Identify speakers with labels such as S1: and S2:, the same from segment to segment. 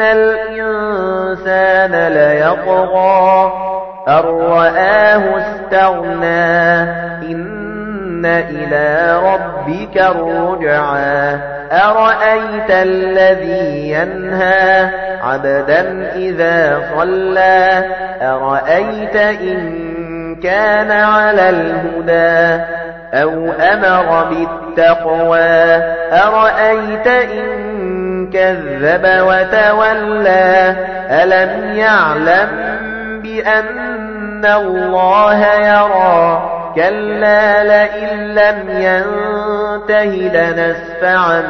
S1: الإنسان ليطغى أن رآه استغنى إن إلى ربك الرجعى أرأيت الذي ينهى عبدا إذا صلى أرأيت إن كان على الهدى أو أمر بالتقوى أرأيت إن كذب وتولى. ألم يعلم بأن الله يرى؟ كلا لئن لم ينته لنسفعا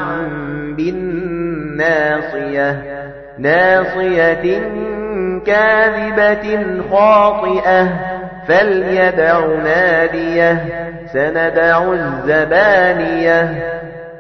S1: بالناصية. ناصية كاذبة خاطئة. فليدع نادية. سندع الزبانية.